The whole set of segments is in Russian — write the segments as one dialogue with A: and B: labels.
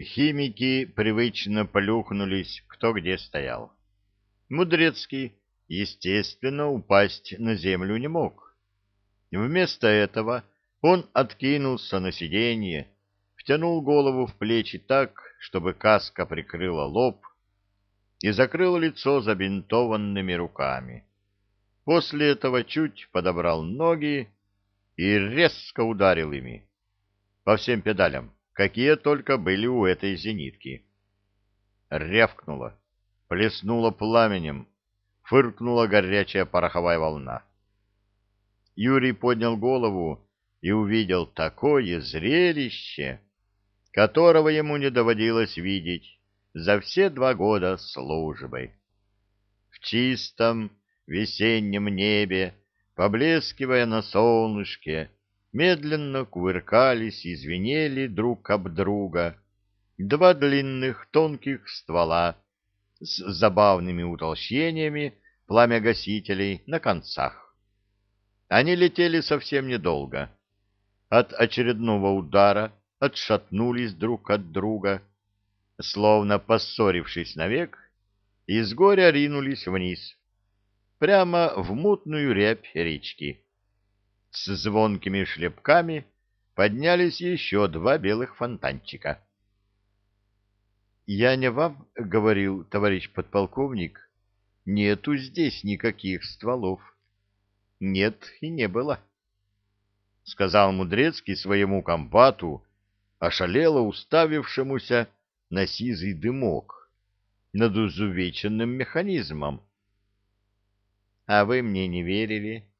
A: Химики привычно полюхнулись, кто где стоял. Мудрецкий, естественно, упасть на землю не мог. Вместо этого он откинулся на сиденье, втянул голову в плечи так, чтобы каска прикрыла лоб, и закрыл лицо забинтованными руками. После этого чуть подобрал ноги и резко ударил ими по всем педалям, какие только были у этой зенитки. Рявкнуло, плеснуло пламенем, фыркнула горячая пороховая волна. Юрий поднял голову и увидел такое зрелище, которого ему не доводилось видеть за все два года службы. В чистом весеннем небе, поблескивая на солнышке, медленно кувыркались и звенели друг об друга два длинных тонких ствола с забавными утолщениями пламя-гасителей на концах. Они летели совсем недолго. От очередного удара отшатнулись друг от друга, словно поссорившись навек, и с горя ринулись вниз, прямо в мутную рябь речки. С звонкими шлепками поднялись еще два белых фонтанчика. — Я не вам говорил, товарищ подполковник, нету здесь никаких стволов. — Нет и не было, — сказал Мудрецкий своему компату, ошалело уставившемуся на сизый дымок над изувеченным механизмом. — А вы мне не верили?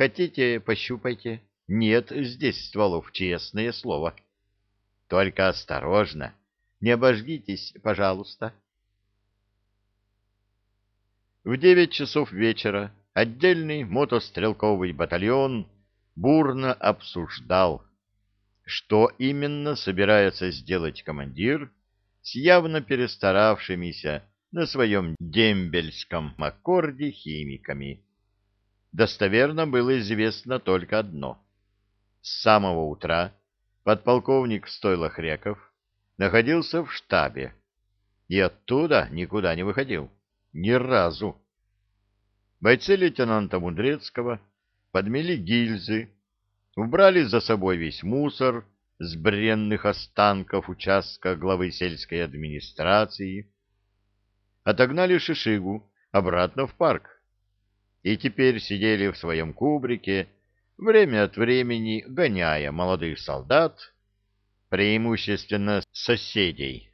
A: Хотите, пощупайте. Нет здесь стволов, честное слово. Только осторожно, не обожгитесь, пожалуйста. В девять часов вечера отдельный мотострелковый батальон бурно обсуждал что именно собирается сделать командир с явно перестаравшимися на своем дембельском аккорде химиками. Достоверно было известно только одно. С самого утра подполковник Стойло Хряков находился в штабе и оттуда никуда не выходил. Ни разу. Бойцы лейтенанта Мудрецкого подмели гильзы, убрали за собой весь мусор с бренных останков участка главы сельской администрации, отогнали Шишигу обратно в парк и теперь сидели в своем кубрике, время от времени гоняя молодых солдат, преимущественно соседей,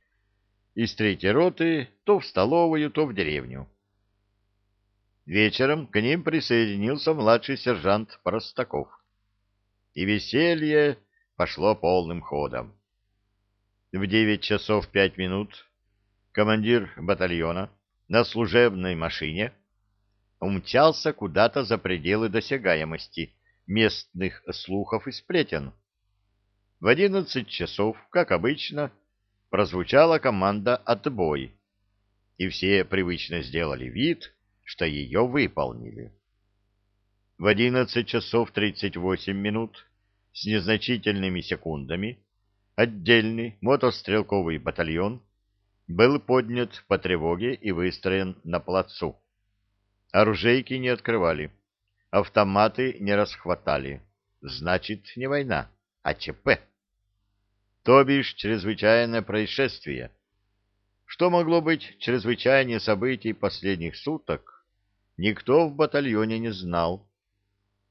A: из третьей роты то в столовую, то в деревню. Вечером к ним присоединился младший сержант Простаков и веселье пошло полным ходом. В девять часов пять минут командир батальона на служебной машине умчался куда-то за пределы досягаемости местных слухов и сплетен. В одиннадцать часов, как обычно, прозвучала команда «Отбой», и все привычно сделали вид, что ее выполнили. В одиннадцать часов тридцать восемь минут с незначительными секундами отдельный мотострелковый батальон был поднят по тревоге и выстроен на плацу. Оружейки не открывали, автоматы не расхватали. Значит, не война, а ЧП. То бишь чрезвычайное происшествие. Что могло быть чрезвычайнее событий последних суток, никто в батальоне не знал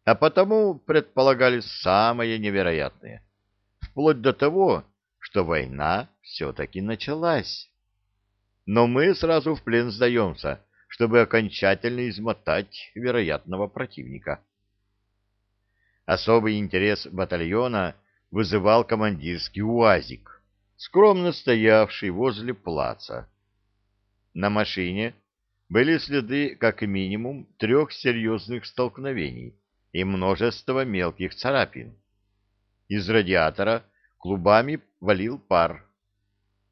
A: а потому предполагали самое невероятное, вплоть до того, что война все-таки началась. Но мы сразу в плен сдаемся, чтобы окончательно измотать вероятного противника. Особый интерес батальона вызывал командирский УАЗик, скромно стоявший возле плаца. На машине были следы как минимум трех серьезных столкновений, и множество мелких царапин. Из радиатора клубами валил пар.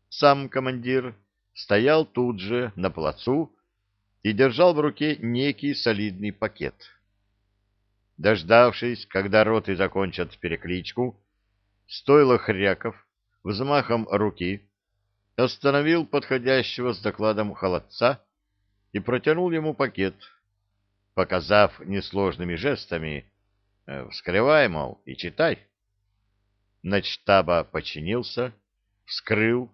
A: Сам командир стоял тут же на плацу и держал в руке некий солидный пакет. Дождавшись, когда роты закончат перекличку, стоило Хряков взмахом руки остановил подходящего с докладом холодца и протянул ему пакет, показав несложными жестами «Э, «Вскрывай, мол, и читай». Начтаба починился, вскрыл,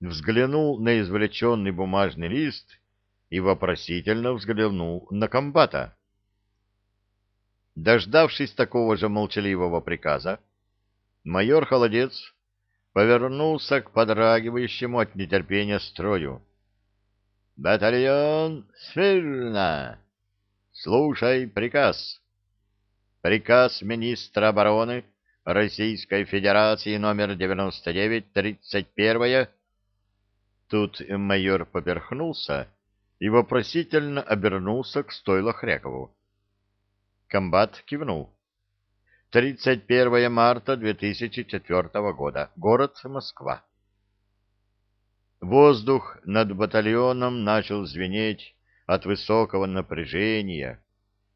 A: взглянул на извлеченный бумажный лист и вопросительно взглянул на комбата. Дождавшись такого же молчаливого приказа, майор Холодец повернулся к подрагивающему от нетерпения строю. «Батальон Сфирна! Слушай приказ. Приказ министра обороны Российской Федерации номер 99-31 Тут майор поперхнулся и вопросительно обернулся к стойло Хрякову. Комбат кивнул. 31 марта 2004 года. Город Москва. Воздух над батальоном начал звенеть от высокого напряжения,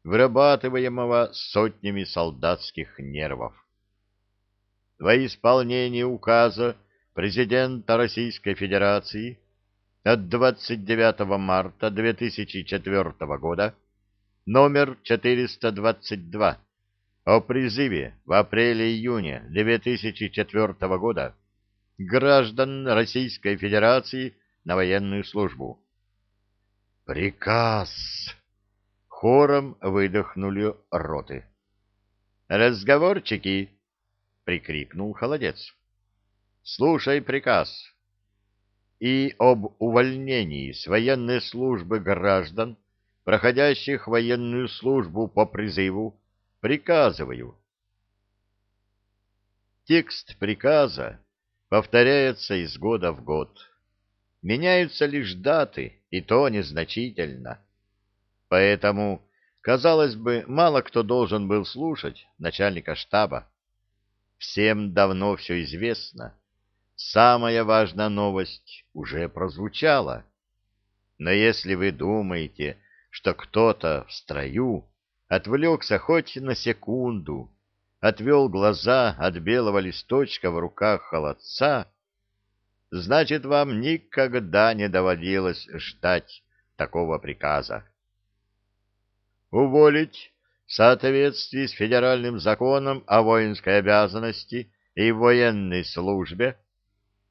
A: вырабатываемого сотнями солдатских нервов. Во исполнение указа президента Российской Федерации от 29 марта 2004 года номер 422 о призыве в апреле-июне 2004 года граждан Российской Федерации на военную службу. Приказ! Хором выдохнули роты. Разговорчики! прикрикнул холодец. Слушай приказ. И об увольнении с военной службы граждан, проходящих военную службу по призыву, приказываю. Текст приказа повторяется из года в год. Меняются лишь даты, и то незначительно. Поэтому, казалось бы, мало кто должен был слушать начальника штаба. Всем давно все известно самая важная новость уже прозвучала. Но если вы думаете, что кто-то в строю отвлекся хоть на секунду, отвел глаза от белого листочка в руках холодца, значит, вам никогда не доводилось ждать такого приказа. Уволить в соответствии с федеральным законом о воинской обязанности и военной службе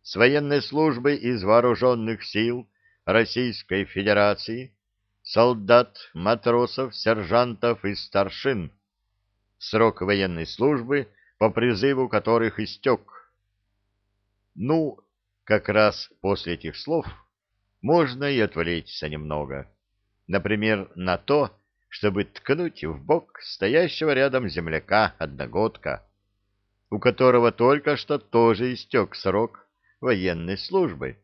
A: с военной службы из вооруженных сил Российской Федерации, солдат, матросов, сержантов и старшин, срок военной службы, по призыву которых истек. Ну, как раз после этих слов можно и отвлечься немного. Например, на то, чтобы ткнуть в бок стоящего рядом земляка-одногодка, у которого только что тоже истек срок военной службы.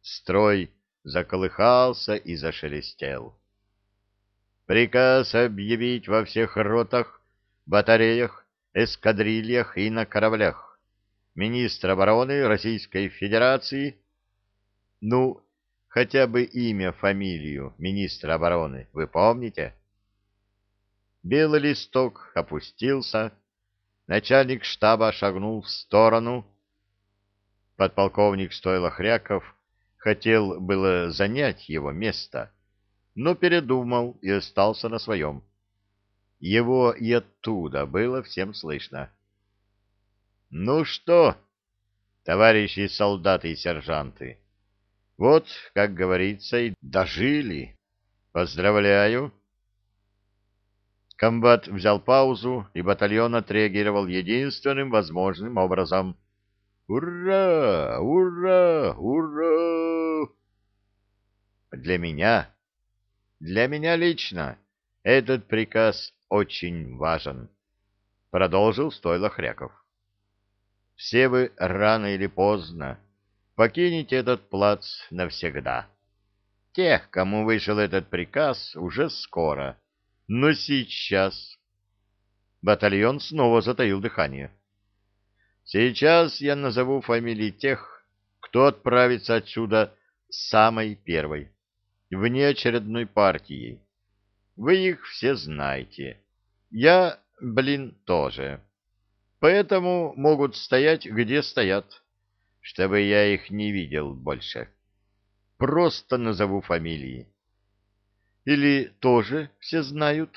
A: Строй заколыхался и зашелестел. Приказ объявить во всех ротах, батареях, эскадрильях и на кораблях. Министр обороны Российской Федерации, ну, хотя бы имя, фамилию министра обороны, вы помните? Белый листок опустился, начальник штаба шагнул в сторону, Подполковник Стойлохряков хотел было занять его место, но передумал и остался на своем. Его и оттуда было всем слышно. — Ну что, товарищи солдаты и сержанты, вот, как говорится, и дожили. Поздравляю. Комбат взял паузу, и батальон отреагировал единственным возможным образом — Ура! Ура! Ура! Для меня, для меня лично, этот приказ очень важен, продолжил Стойло Хряков. Все вы рано или поздно покинете этот плац навсегда. Тех, кому вышел этот приказ, уже скоро, но сейчас... Батальон снова затаил дыхание. Сейчас я назову фамилии тех, кто отправится отсюда самой первой, внеочередной партией. Вы их все знаете. Я, блин, тоже. Поэтому могут стоять, где стоят. чтобы я их не видел больше. Просто назову фамилии. Или тоже все знают,